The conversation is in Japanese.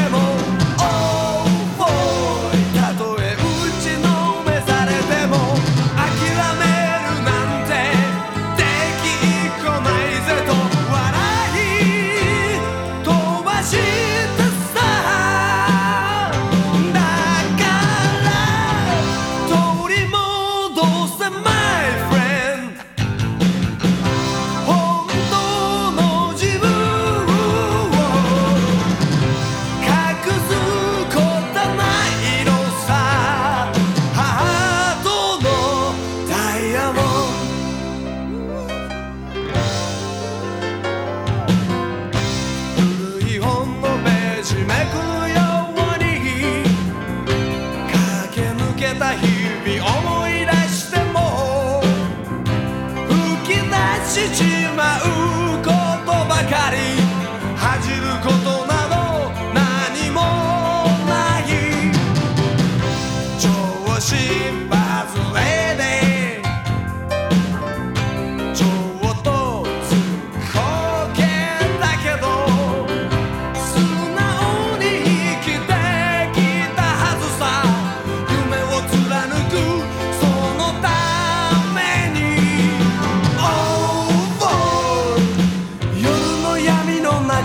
demo しちまうことばかり。